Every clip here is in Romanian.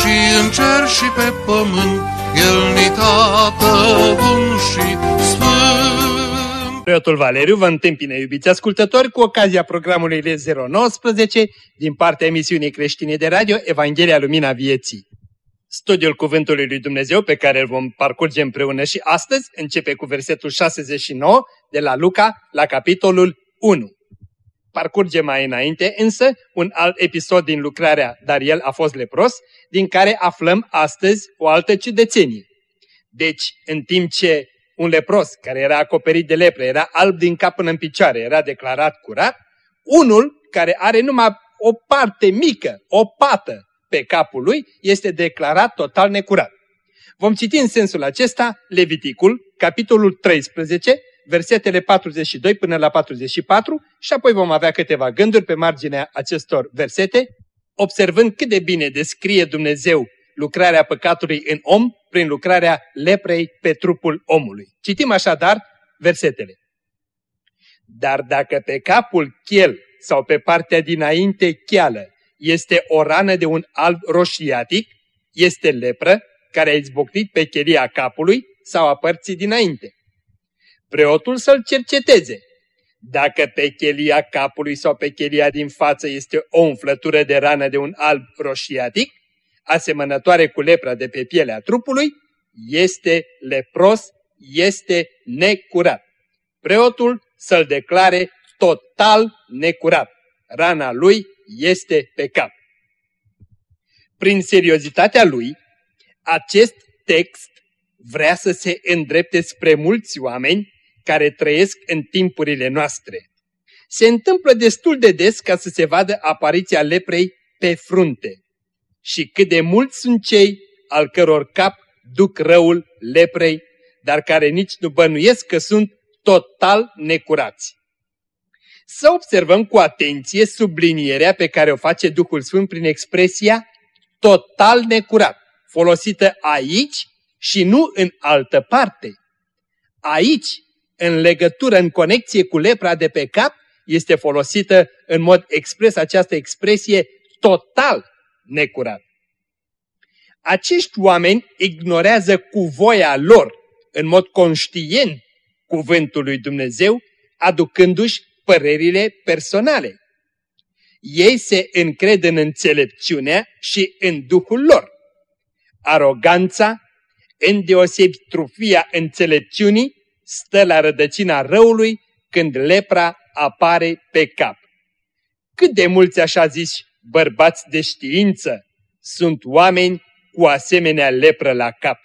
și în cer și pe pământ, El ni tată bun și sfânt. Preotul Valeriu vă întâmpine, iubiți ascultători, cu ocazia programului L019 din partea emisiunii creștine de radio Evanghelia Lumina Vieții. Studiul Cuvântului lui Dumnezeu pe care îl vom parcurge împreună și astăzi începe cu versetul 69 de la Luca la capitolul 1. Parcurge mai înainte însă un alt episod din lucrarea Dar el a fost lepros, din care aflăm astăzi o altă ciudățenie. Deci, în timp ce un lepros care era acoperit de lepră, era alb din cap până în picioare, era declarat curat, unul care are numai o parte mică, o pată pe capul lui, este declarat total necurat. Vom citi în sensul acesta Leviticul, capitolul 13, versetele 42 până la 44 și apoi vom avea câteva gânduri pe marginea acestor versete, observând cât de bine descrie Dumnezeu lucrarea păcatului în om prin lucrarea leprei pe trupul omului. Citim așadar versetele. Dar dacă pe capul chel sau pe partea dinainte cheală este o rană de un alb roșiatic, este lepră care a izbucnit pe chelia capului sau a părții dinainte. Preotul să-l cerceteze. Dacă pe chelia capului sau pe chelia din față este o umflătură de rană de un alb roșiatic, asemănătoare cu lepra de pe pielea trupului, este lepros, este necurat. Preotul să-l declare total necurat. Rana lui este pe cap. Prin seriozitatea lui, acest text vrea să se îndrepte spre mulți oameni care trăiesc în timpurile noastre. Se întâmplă destul de des ca să se vadă apariția leprei pe frunte. Și cât de mulți sunt cei al căror cap duc răul leprei, dar care nici nu bănuiesc că sunt total necurați. Să observăm cu atenție sublinierea pe care o face Duhul Sfânt prin expresia total necurat, folosită aici și nu în altă parte. Aici, în legătură, în conexie cu lepra de pe cap, este folosită în mod expres această expresie total necurat. Acești oameni ignorează cu voia lor, în mod conștient, cuvântul lui Dumnezeu, aducându-și părerile personale. Ei se încred în înțelepciunea și în Duhul lor. Aroganța, îndeosebi trufia înțelepciunii, stă la rădăcina răului când lepra apare pe cap. Cât de mulți așa ziși bărbați de știință sunt oameni cu asemenea lepră la cap.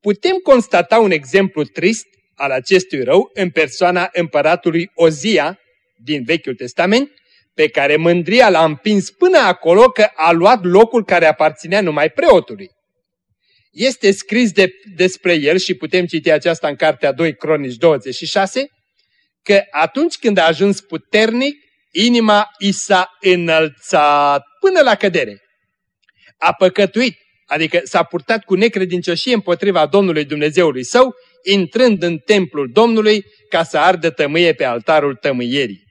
Putem constata un exemplu trist al acestui rău în persoana împăratului Ozia din Vechiul Testament, pe care mândria l-a împins până acolo că a luat locul care aparținea numai preotului. Este scris de, despre el și putem citi aceasta în Cartea 2 Cronici 26, că atunci când a ajuns puternic, inima i s-a înălțat până la cădere. A păcătuit, adică s-a purtat cu necredincioșie împotriva Domnului Dumnezeului său, intrând în templul Domnului ca să ardă tămâie pe altarul tămâierii.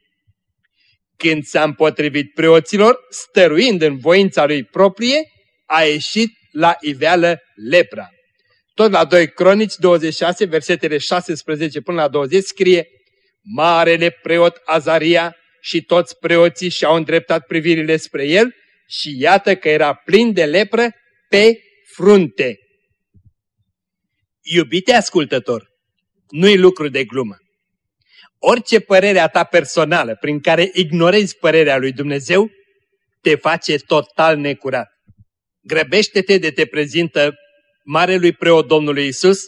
Când s-a împotrivit preoților, stăruind în voința lui proprie, a ieșit la iveală lepra. Tot la 2 Cronici 26, versetele 16 până la 20 scrie Marele preot Azaria și toți preoții și-au îndreptat privirile spre el și iată că era plin de lepră pe frunte. Iubite ascultător, nu-i lucru de glumă. Orice părere a ta personală prin care ignorezi părerea lui Dumnezeu, te face total necurat. Grăbește-te de te prezintă Marelui Preot Domnului Isus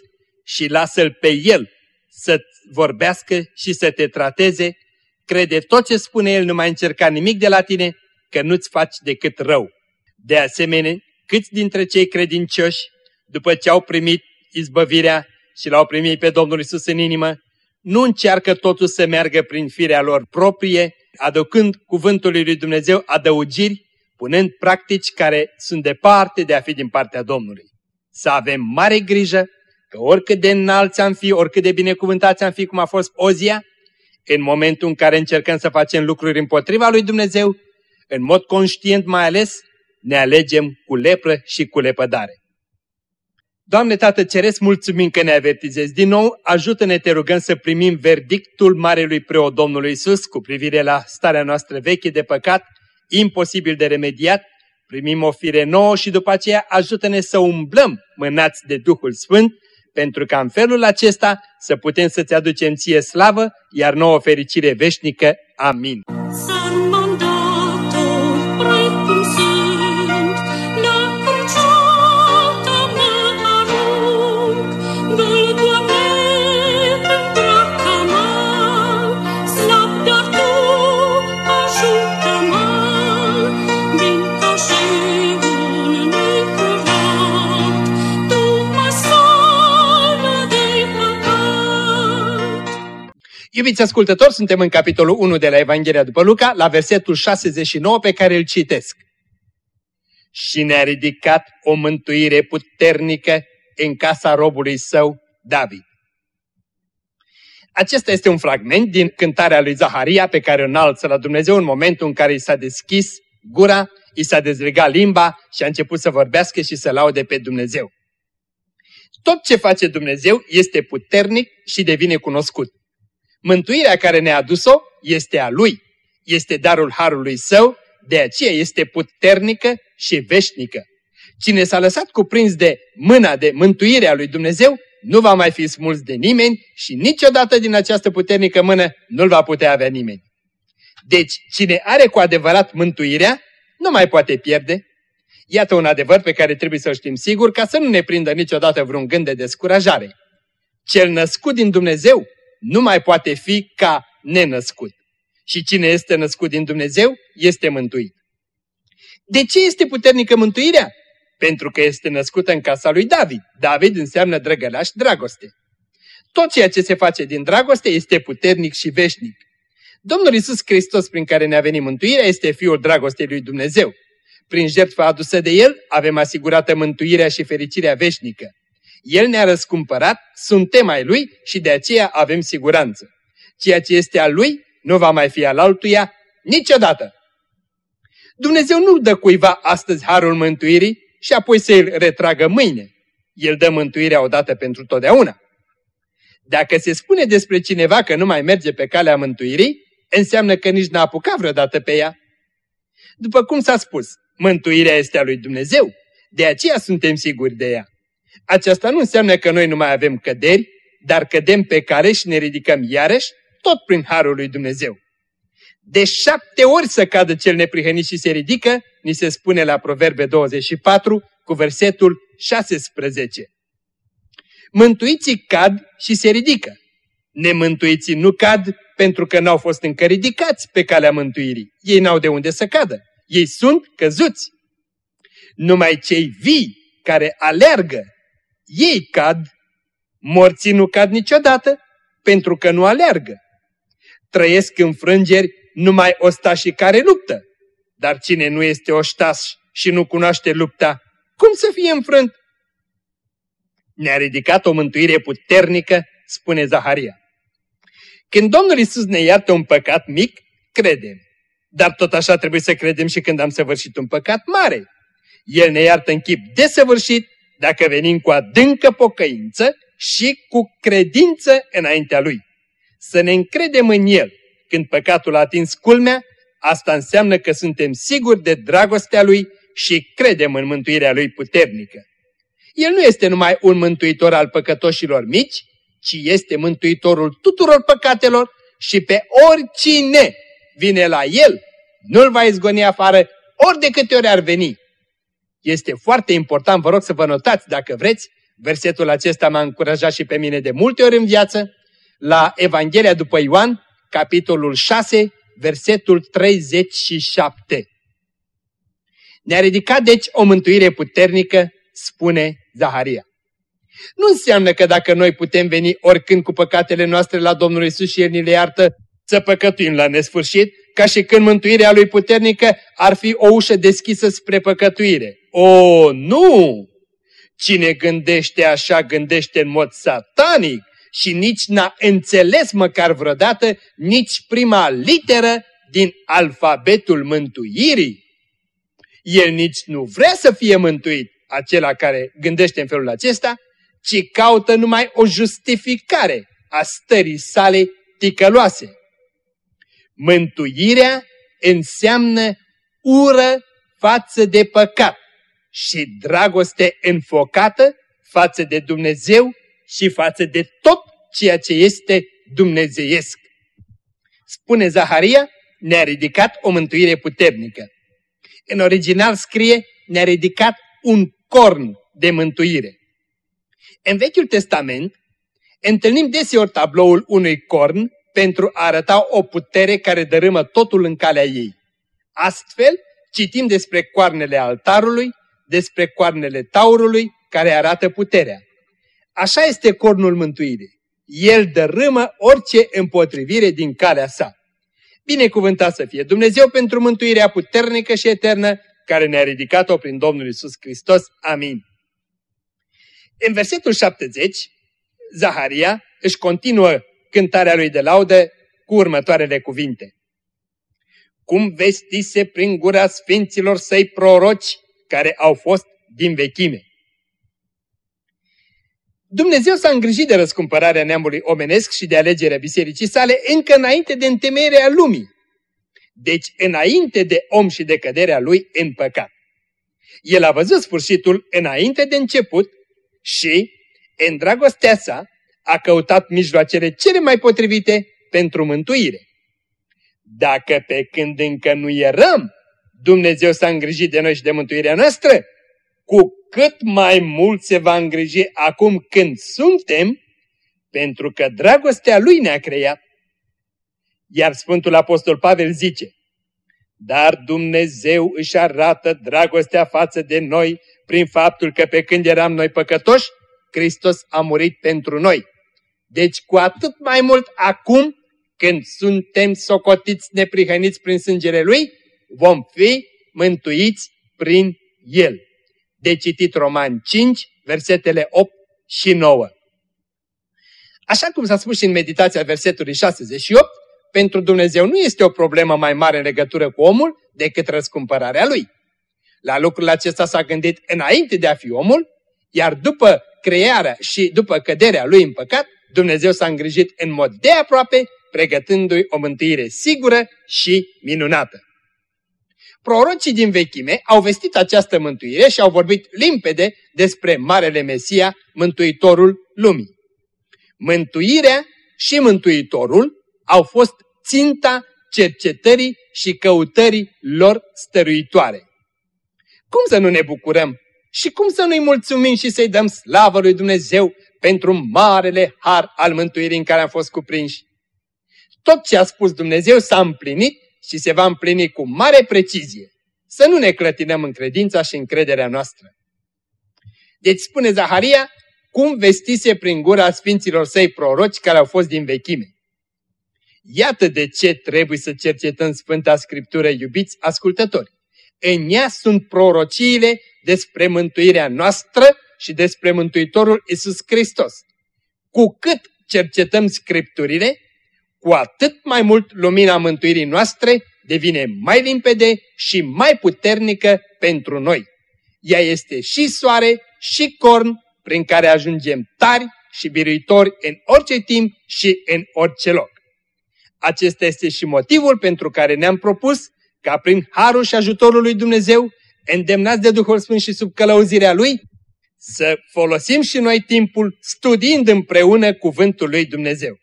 și lasă-L pe El să vorbească și să te trateze. Crede tot ce spune El, nu mai încerca nimic de la tine, că nu-ți faci decât rău. De asemenea, câți dintre cei credincioși, după ce au primit izbăvirea și l-au primit pe Domnul Isus în inimă, nu încearcă totul să meargă prin firea lor proprie, aducând cuvântului lui Dumnezeu adăugiri, punând practici care sunt departe de a fi din partea Domnului. Să avem mare grijă că oricât de înalți am fi, oricât de binecuvântați am fi, cum a fost Ozia, în momentul în care încercăm să facem lucruri împotriva lui Dumnezeu, în mod conștient mai ales, ne alegem cu lepră și cu lepădare. Doamne Tată Ceresc, mulțumim că ne avertizezi. Din nou, ajută-ne, te rugăm, să primim verdictul Marelui Preot Domnului Isus cu privire la starea noastră veche de păcat, imposibil de remediat, primim o fire nouă și după aceea ajută-ne să umblăm mânați de Duhul Sfânt, pentru ca în felul acesta să putem să-ți aducem ție slavă, iar nouă fericire veșnică. Amin. Iubiți ascultători, suntem în capitolul 1 de la Evanghelia după Luca, la versetul 69 pe care îl citesc. Și ne-a ridicat o mântuire puternică în casa robului său, David. Acesta este un fragment din cântarea lui Zaharia pe care o înalță la Dumnezeu în momentul în care i s-a deschis gura, i s-a dezlegat limba și a început să vorbească și să laude pe Dumnezeu. Tot ce face Dumnezeu este puternic și devine cunoscut. Mântuirea care ne-a adus-o este a Lui, este darul Harului Său, de aceea este puternică și veșnică. Cine s-a lăsat cuprins de mâna de mântuire a lui Dumnezeu, nu va mai fi smuls de nimeni și niciodată din această puternică mână nu-l va putea avea nimeni. Deci, cine are cu adevărat mântuirea, nu mai poate pierde. Iată un adevăr pe care trebuie să-l știm sigur ca să nu ne prindă niciodată vreun gând de descurajare. Cel născut din Dumnezeu nu mai poate fi ca nenăscut. Și cine este născut din Dumnezeu este mântuit. De ce este puternică mântuirea? Pentru că este născută în casa lui David. David înseamnă drăgălaș dragoste. Tot ceea ce se face din dragoste este puternic și veșnic. Domnul Isus Hristos, prin care ne-a venit mântuirea, este Fiul dragostei lui Dumnezeu. Prin jertfa adusă de El, avem asigurată mântuirea și fericirea veșnică. El ne-a răscumpărat, suntem ai Lui și de aceea avem siguranță. Ceea ce este al Lui nu va mai fi al altuia niciodată. Dumnezeu nu dă cuiva astăzi harul mântuirii și apoi să îl retragă mâine. El dă mântuirea odată pentru totdeauna. Dacă se spune despre cineva că nu mai merge pe calea mântuirii, înseamnă că nici n-a apucat vreodată pe ea. După cum s-a spus, mântuirea este a lui Dumnezeu, de aceea suntem siguri de ea. Aceasta nu înseamnă că noi nu mai avem căderi, dar cădem pe care și ne ridicăm iarăși, tot prin Harul lui Dumnezeu. De șapte ori să cadă cel neprihănit și se ridică, ni se spune la Proverbe 24 cu versetul 16. Mântuiții cad și se ridică. Nemântuiții nu cad pentru că n-au fost încă ridicați pe calea mântuirii. Ei n-au de unde să cadă. Ei sunt căzuți. Numai cei vii care aleargă ei cad, morții nu cad niciodată, pentru că nu aleargă. Trăiesc în frângeri numai ostașii care luptă, dar cine nu este oștaș și nu cunoaște lupta, cum să fie înfrânt? Ne-a ridicat o mântuire puternică, spune Zaharia. Când Domnul Isus ne iartă un păcat mic, credem. Dar tot așa trebuie să credem și când am săvârșit un păcat mare. El ne iartă în chip desăvârșit dacă venim cu adâncă pocăință și cu credință înaintea Lui. Să ne încredem în El. Când păcatul a atins culmea, asta înseamnă că suntem siguri de dragostea Lui și credem în mântuirea Lui puternică. El nu este numai un mântuitor al păcătoșilor mici, ci este mântuitorul tuturor păcatelor și pe oricine vine la El, nu-l va izgoni afară ori de câte ori ar veni, este foarte important, vă rog să vă notați dacă vreți, versetul acesta m-a încurajat și pe mine de multe ori în viață, la Evanghelia după Ioan, capitolul 6, versetul 37. Ne-a ridicat deci o mântuire puternică, spune Zaharia. Nu înseamnă că dacă noi putem veni oricând cu păcatele noastre la Domnul Isus și El ni le iartă, să păcătuim la nesfârșit, ca și când mântuirea Lui puternică ar fi o ușă deschisă spre păcătuire. O, nu! Cine gândește așa, gândește în mod satanic și nici n-a înțeles măcar vreodată nici prima literă din alfabetul mântuirii. El nici nu vrea să fie mântuit, acela care gândește în felul acesta, ci caută numai o justificare a stării sale ticăloase. Mântuirea înseamnă ură față de păcat și dragoste înfocată față de Dumnezeu și față de tot ceea ce este dumnezeiesc. Spune Zaharia, ne-a ridicat o mântuire puternică. În original scrie, ne-a ridicat un corn de mântuire. În Vechiul Testament întâlnim deseori tabloul unui corn pentru a arăta o putere care dărâmă totul în calea ei. Astfel, citim despre coarnele altarului, despre coarnele taurului, care arată puterea. Așa este cornul mântuirii. El dărâmă orice împotrivire din calea sa. Binecuvântat să fie Dumnezeu pentru mântuirea puternică și eternă care ne-a ridicat-o prin Domnul Isus Hristos. Amin. În versetul 70, Zaharia își continuă cântarea lui de laudă cu următoarele cuvinte. Cum vestise prin gura sfinților săi proroci care au fost din vechime. Dumnezeu s-a îngrijit de răscumpărarea neamului omenesc și de alegerea bisericii sale încă înainte de întemeierea lumii. Deci înainte de om și de căderea lui în păcat. El a văzut sfârșitul înainte de început și, în dragostea sa, a căutat mijloacele cele mai potrivite pentru mântuire. Dacă pe când încă nu eram, Dumnezeu s-a îngrijit de noi și de mântuirea noastră, cu cât mai mult se va îngriji acum când suntem, pentru că dragostea Lui ne-a creat. Iar Sfântul Apostol Pavel zice, Dar Dumnezeu își arată dragostea față de noi prin faptul că pe când eram noi păcătoși, Hristos a murit pentru noi. Deci cu atât mai mult acum, când suntem socotiți neprihăniți prin sângele Lui, vom fi mântuiți prin El. De citit Roman 5, versetele 8 și 9. Așa cum s-a spus și în meditația versetului 68, pentru Dumnezeu nu este o problemă mai mare în legătură cu omul decât răscumpărarea lui. La lucrul acesta s-a gândit înainte de a fi omul, iar după crearea și după căderea lui în păcat, Dumnezeu s-a îngrijit în mod de aproape, pregătându-i o mântuire sigură și minunată. Prorocii din vechime au vestit această mântuire și au vorbit limpede despre Marele Mesia, Mântuitorul lumii. Mântuirea și Mântuitorul au fost ținta cercetării și căutării lor stăruitoare. Cum să nu ne bucurăm și cum să nu-i mulțumim și să-i dăm slavă lui Dumnezeu pentru marele har al mântuirii în care am fost cuprinși? Tot ce a spus Dumnezeu s-a împlinit și se va împlini cu mare precizie. Să nu ne clătinăm în credința și încrederea noastră. Deci spune Zaharia, cum vestise prin gura sfinților săi proroci care au fost din vechime. Iată de ce trebuie să cercetăm Sfânta Scriptură, iubiți ascultători. În ea sunt prorociile despre mântuirea noastră și despre Mântuitorul Isus Hristos. Cu cât cercetăm Scripturile, cu atât mai mult lumina mântuirii noastre devine mai limpede și mai puternică pentru noi. Ea este și soare și corn prin care ajungem tari și biruitori în orice timp și în orice loc. Acesta este și motivul pentru care ne-am propus ca prin harul și ajutorul lui Dumnezeu, îndemnați de Duhul Sfânt și sub călăuzirea Lui, să folosim și noi timpul studiind împreună cuvântul lui Dumnezeu.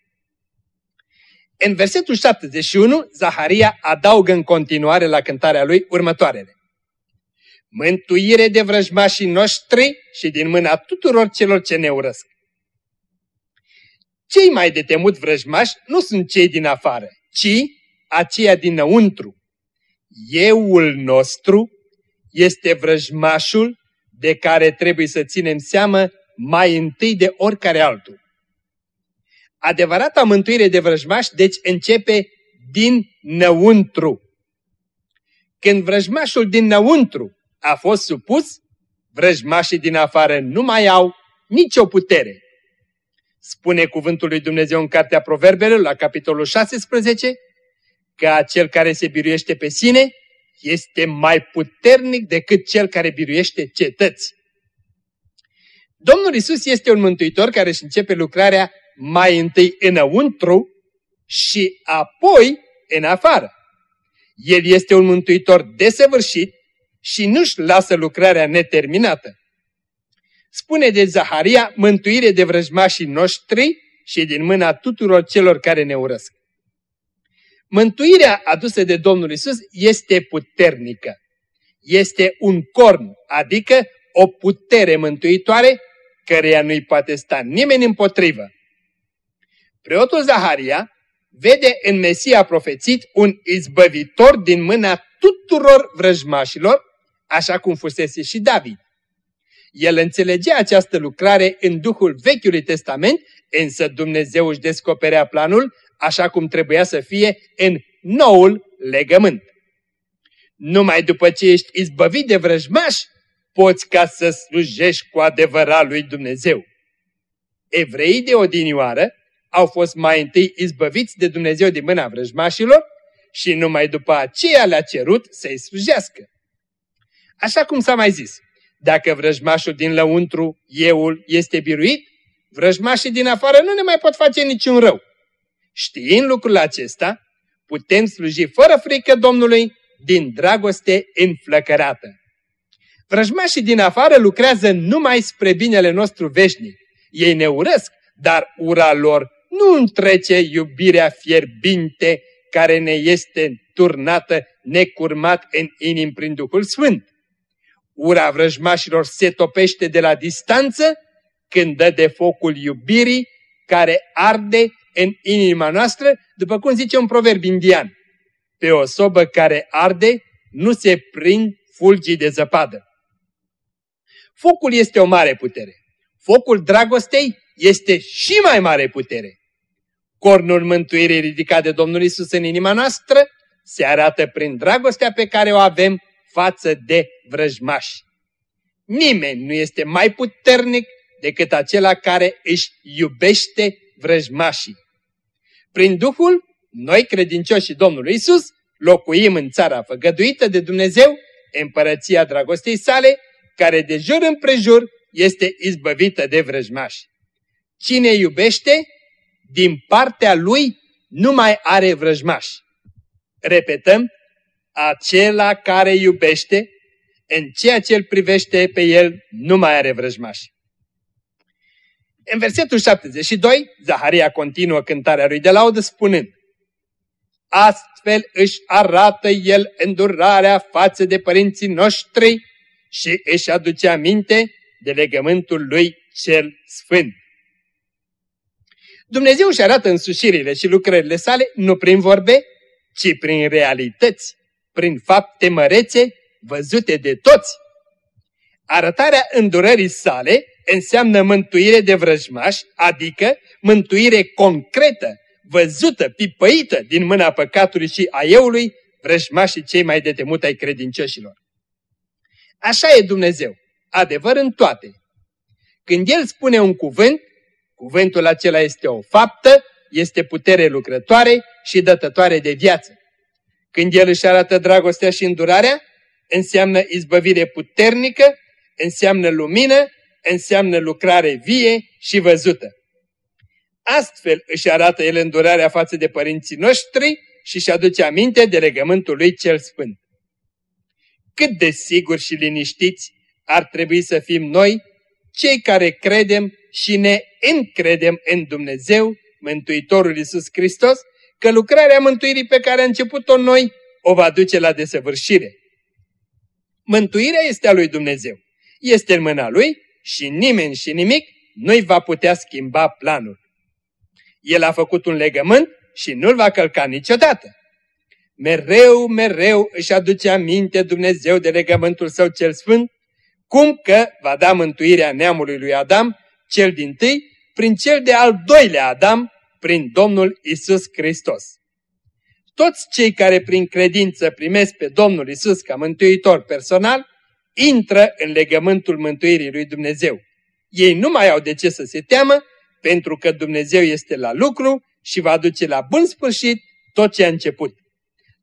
În versetul 71, Zaharia adaugă în continuare la cântarea lui următoarele. Mântuire de vrăjmașii noștri și din mâna tuturor celor ce ne urăsc. Cei mai de temut vrăjmași nu sunt cei din afară, ci aceia dinăuntru. Euul nostru este vrăjmașul de care trebuie să ținem seamă mai întâi de oricare altul. Adevărata mântuire de vrăjmaș, deci, începe din năuntru. Când vrăjmașul din năuntru a fost supus, vrăjmașii din afară nu mai au nicio putere. Spune cuvântul lui Dumnezeu în Cartea Proverbelor, la capitolul 16, că acel care se biruiește pe sine este mai puternic decât cel care biruiește cetăți. Domnul Isus este un mântuitor care își începe lucrarea mai întâi înăuntru și apoi în afară. El este un mântuitor desăvârșit și nu-și lasă lucrarea neterminată. Spune de Zaharia mântuire de vrăjmașii noștri și din mâna tuturor celor care ne urăsc. Mântuirea adusă de Domnul Isus este puternică. Este un corn, adică o putere mântuitoare, căreia nu-i poate sta nimeni împotrivă. Preotul Zaharia vede în Mesia profețit un izbăvitor din mâna tuturor vrăjmașilor, așa cum fusese și David. El înțelegea această lucrare în Duhul Vechiului Testament, însă Dumnezeu își descoperea planul așa cum trebuia să fie în noul legământ. Numai după ce ești izbăvit de vrăjmaș, poți ca să slujești cu adevărat lui Dumnezeu. Evreii de odinioară au fost mai întâi izbăviți de Dumnezeu din mâna vrăjmașilor și numai după aceea le-a cerut să-i slujească. Așa cum s-a mai zis, dacă vrăjmașul din lăuntru, euul, este biruit, vrăjmașii din afară nu ne mai pot face niciun rău. Știind lucrul acesta, putem sluji fără frică Domnului din dragoste înflăcărată. Vrăjmașii din afară lucrează numai spre binele nostru veșnic. Ei ne urăsc, dar ura lor nu întrece iubirea fierbinte care ne este turnată necurmat în inim prin Duhul Sfânt. Ura vrăjmașilor se topește de la distanță când dă de focul iubirii care arde în inima noastră, după cum zice un proverb indian. Pe o sobă care arde nu se prind fulgii de zăpadă. Focul este o mare putere. Focul dragostei este și mai mare putere. Cornul mântuirii ridicat de Domnul Isus în inima noastră se arată prin dragostea pe care o avem față de vrăjmași. Nimeni nu este mai puternic decât acela care își iubește vrăjmașii. Prin Duhul, noi credincioși Domnului Isus, locuim în țara făgăduită de Dumnezeu, împărăția dragostei sale, care de jur împrejur este izbăvită de vrăjmași. Cine iubește, din partea lui nu mai are vrăjmași. Repetăm, acela care iubește, în ceea ce îl privește pe el, nu mai are vrăjmași. În versetul 72, Zaharia continuă cântarea lui de laudă spunând Astfel își arată el îndurarea față de părinții noștri și își aduce aminte de legământul lui cel sfânt. Dumnezeu își arată însușirile și lucrările sale nu prin vorbe, ci prin realități, prin fapte mărețe văzute de toți. Arătarea îndurării sale înseamnă mântuire de vrăjmași, adică mântuire concretă, văzută, pipăită din mâna păcatului și a eului, vrăjmașii cei mai de temut ai credincioșilor. Așa e Dumnezeu, adevăr în toate. Când El spune un cuvânt, cuvântul acela este o faptă, este putere lucrătoare și dătătoare de viață. Când El își arată dragostea și îndurarea, înseamnă izbăvire puternică, înseamnă lumină, înseamnă lucrare vie și văzută. Astfel își arată el îndurarea față de părinții noștri și își aduce aminte de legământul lui cel sfânt. Cât de siguri și liniștiți ar trebui să fim noi, cei care credem și ne încredem în Dumnezeu, Mântuitorul Iisus Hristos, că lucrarea mântuirii pe care a început-o noi o va duce la desăvârșire. Mântuirea este a lui Dumnezeu. Este în mâna lui și nimeni și nimic nu-i va putea schimba planul. El a făcut un legământ și nu-l va călca niciodată. mereu, mereu își aduce aminte Dumnezeu de legământul său cel sfânt, cum că va da mântuirea neamului lui Adam, cel din tâi, prin cel de al doilea Adam, prin Domnul Isus Hristos. Toți cei care prin credință primesc pe Domnul Isus ca mântuitor personal, intră în legământul mântuirii lui Dumnezeu. Ei nu mai au de ce să se teamă, pentru că Dumnezeu este la lucru și va duce la bun sfârșit tot ce a început.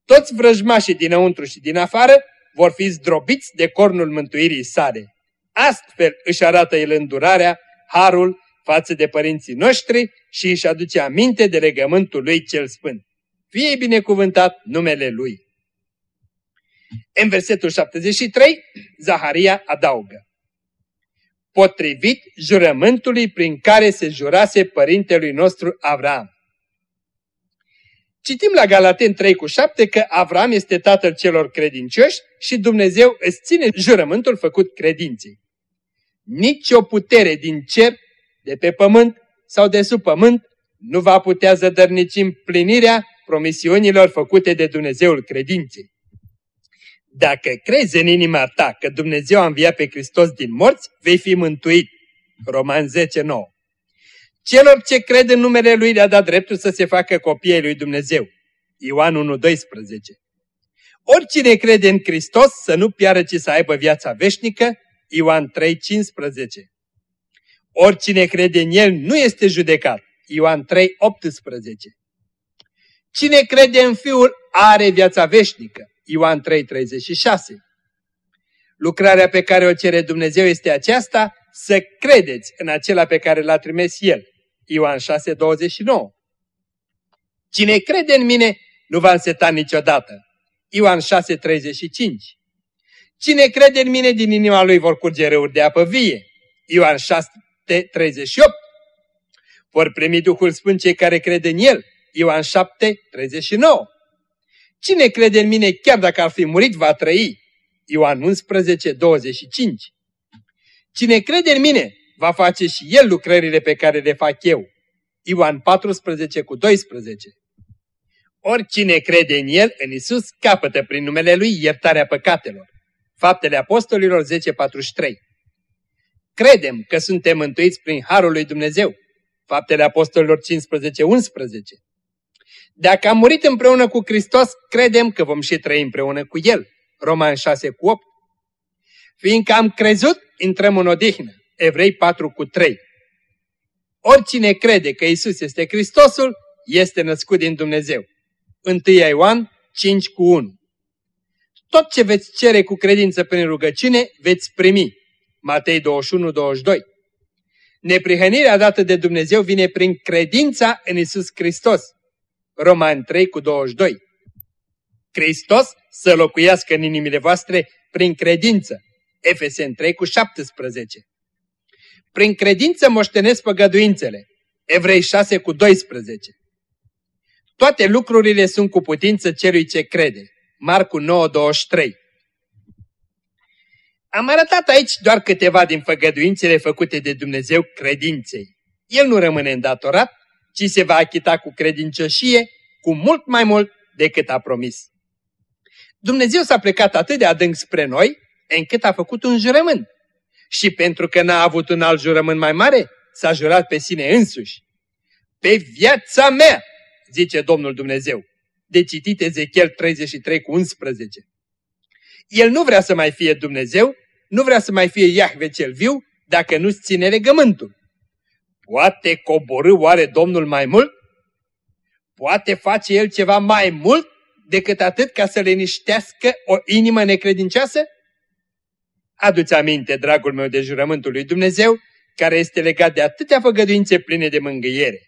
Toți vrăjmașii dinăuntru și din afară vor fi zdrobiți de cornul mântuirii sale. Astfel își arată el îndurarea, harul față de părinții noștri și își aduce aminte de legământul lui cel sfânt. Fie binecuvântat numele lui. În versetul 73, Zaharia adaugă. Potrivit jurământului prin care se jurase părintelui nostru Avram. Citim la Galaten 3 cu 7 că Avram este tatăl celor credincioși și Dumnezeu îți ține jurământul făcut credinței. Nici o putere din cer, de pe pământ sau de sub pământ nu va putea zădărnici împlinirea promisiunilor făcute de Dumnezeul credinței. Dacă crezi în inima ta că Dumnezeu a înviat pe Hristos din morți, vei fi mântuit. Roman 10, 9. Celor ce cred în numele Lui le-a dat dreptul să se facă copiii Lui Dumnezeu. Ioan 1, 12. Oricine crede în Hristos să nu piară, ci să aibă viața veșnică. Ioan 3, 15. Oricine crede în El nu este judecat. Ioan 3, 18. Cine crede în Fiul are viața veșnică. Ioan 3, 36. Lucrarea pe care o cere Dumnezeu este aceasta, să credeți în acela pe care l-a trimis El. Ioan 6, 29. Cine crede în mine nu va înseta niciodată. Ioan 6, 35. Cine crede în mine din inima lui vor curge râuri de apă vie. Ioan 6, 38. Vor primi Duhul Sfânt cei care cred în El. Ioan 7, 39. Cine crede în mine chiar dacă ar fi murit va trăi. Ioan 11, 25. Cine crede în mine va face și el lucrările pe care le fac eu. Ioan 14 cu 12. Oricine crede în el, în Isus, capătă prin numele lui iertarea păcatelor. Faptele Apostolilor 10.43 Credem că suntem mântuiți prin Harul lui Dumnezeu. Faptele Apostolilor 15.11 Dacă am murit împreună cu Hristos, credem că vom și trăi împreună cu El. Roman 6 cu 8 Fiindcă am crezut, intrăm în odihnă. Evrei 4 cu 3 Oricine crede că Isus este Hristosul, este născut din Dumnezeu. 1 Ioan 5 cu 1 Tot ce veți cere cu credință prin rugăciune, veți primi. Matei 21, 22 Neprihănirea dată de Dumnezeu vine prin credința în Isus Hristos. Roman 3 cu 22 Hristos să locuiască în inimile voastre prin credință. Efesen 3 cu 17 Prin credință moștenesc păgăduințele. Evrei 6 cu 12 Toate lucrurile sunt cu putință celui ce crede. Marcu 9, 23 am arătat aici doar câteva din făgăduințele făcute de Dumnezeu credinței. El nu rămâne îndatorat, ci se va achita cu credincioșie, cu mult mai mult decât a promis. Dumnezeu s-a plecat atât de adânc spre noi, încât a făcut un jurământ. Și pentru că n-a avut un alt jurământ mai mare, s-a jurat pe sine însuși. Pe viața mea, zice Domnul Dumnezeu. De citit Ezechiel 33 cu 11. El nu vrea să mai fie Dumnezeu, nu vrea să mai fie Iahve cel viu dacă nu-ți ține legământul. Poate coborâ oare Domnul mai mult? Poate face El ceva mai mult decât atât ca să liniștească o inimă necredincioasă? Adu-ți aminte, dragul meu, de jurământul lui Dumnezeu, care este legat de atâtea făgăduințe pline de mângâiere.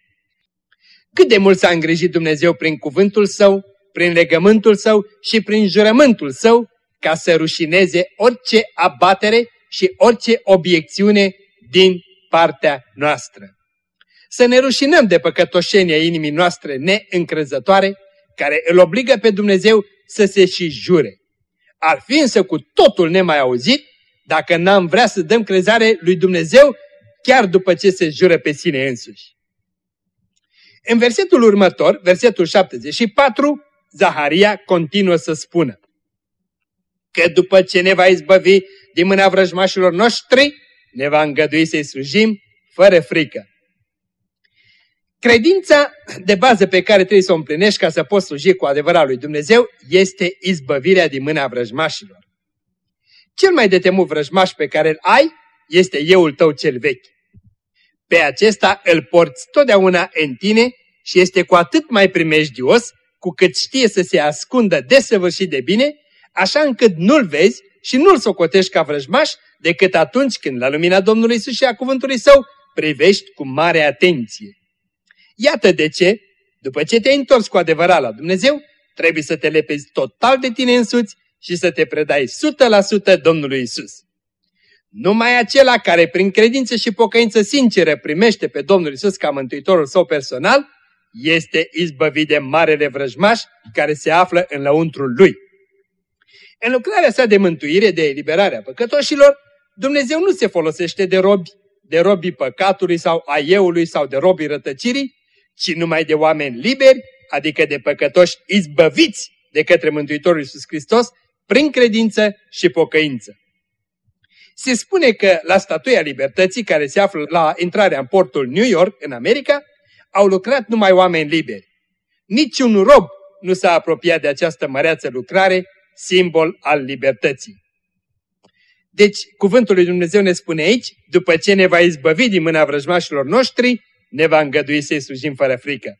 Cât de mult s-a îngrijit Dumnezeu prin cuvântul Său, prin legământul Său și prin jurământul Său ca să rușineze orice abatere și orice obiecțiune din partea noastră. Să ne rușinăm de păcătoșenia inimii noastre neîncrezătoare, care îl obligă pe Dumnezeu să se și jure. Ar fi însă cu totul nemai auzit dacă n-am vrea să dăm crezare lui Dumnezeu chiar după ce se jură pe sine însuși. În versetul următor, versetul 74, Zaharia continuă să spună că după ce ne va izbăvi din mâna vrăjmașilor noștri, ne va îngădui să-i slujim fără frică. Credința de bază pe care trebuie să o împlinești ca să poți sluji cu adevărat lui Dumnezeu este izbăvirea din mâna vrăjmașilor. Cel mai de temut vrăjmaș pe care îl ai este euul tău cel vechi. Pe acesta îl porți totdeauna în tine și este cu atât mai primejdios cu cât știe să se ascundă desăvârșit de bine, așa încât nu-l vezi și nu-l socotești ca vrăjmaș decât atunci când la lumina Domnului Iisus și a cuvântului său privești cu mare atenție. Iată de ce, după ce te-ai întors cu adevărat la Dumnezeu, trebuie să te lepezi total de tine însuți și să te predai 100% Domnului Isus. Numai acela care prin credință și pocăință sinceră primește pe Domnul Isus ca mântuitorul său personal, este izbăvit de marele vrăjmaș care se află în lăuntrul lui. În lucrarea sa de mântuire, de eliberare a păcătoșilor, Dumnezeu nu se folosește de robi, de robii păcatului sau a euului sau de robii rătăcirii, ci numai de oameni liberi, adică de păcătoși izbăviți de către Mântuitorul Iisus Hristos, prin credință și pocăință. Se spune că la statuia libertății, care se află la intrarea în portul New York, în America, au lucrat numai oameni liberi. Niciun rob nu s-a apropiat de această măreață lucrare, simbol al libertății. Deci, cuvântul lui Dumnezeu ne spune aici, după ce ne va izbăvi din mâna vrăjmașilor noștri, ne va îngădui să-i slujim fără frică.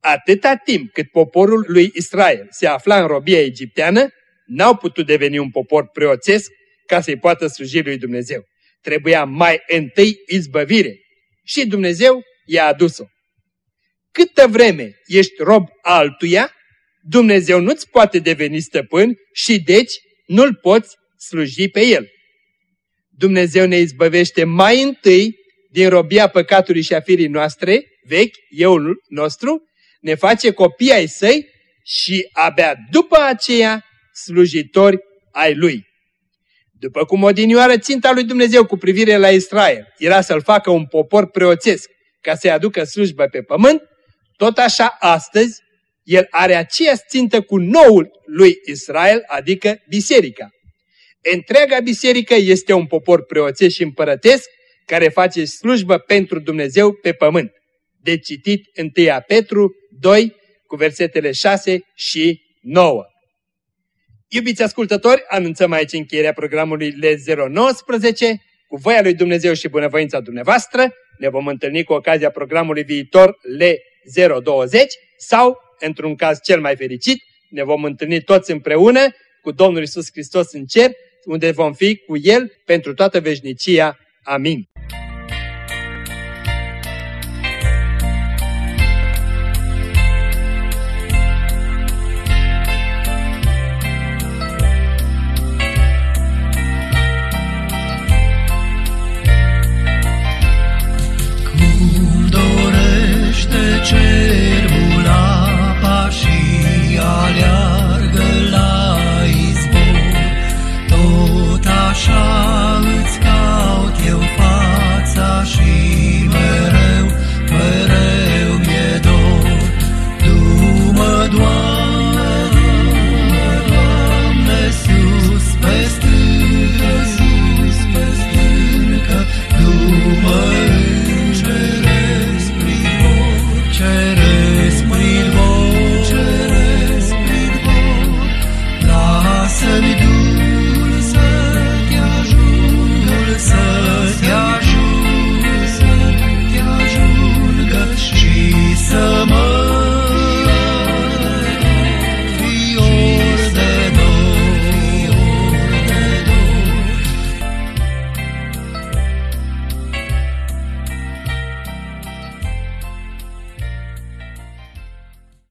Atâta timp cât poporul lui Israel se afla în robia egipteană, n-au putut deveni un popor preoțesc ca să-i poată sluji lui Dumnezeu. Trebuia mai întâi izbăvire și Dumnezeu i-a adus-o. Câtă vreme ești rob altuia, Dumnezeu nu-ți poate deveni stăpân și deci nu-l poți sluji pe el. Dumnezeu ne izbăvește mai întâi din robia păcatului și a firii noastre, vechi, eu nostru, ne face copii ai săi și abia după aceea slujitori ai lui. După cum odinioară ținta lui Dumnezeu cu privire la Israel era să-l facă un popor preoțesc ca să-i aducă slujbă pe pământ, tot așa astăzi el are aceeași țintă cu noul lui Israel, adică biserica. Întreaga biserică este un popor preoțesc și împărătesc care face slujbă pentru Dumnezeu pe pământ. De citit 1 Petru 2 cu versetele 6 și 9. Iubiți ascultători, anunțăm aici încheierea programului L019. Cu voia lui Dumnezeu și bunăvoința dumneavoastră ne vom întâlni cu ocazia programului viitor L020 sau, într-un caz cel mai fericit, ne vom întâlni toți împreună cu Domnul Isus Hristos în cer, unde vom fi cu El pentru toată veșnicia. Amin.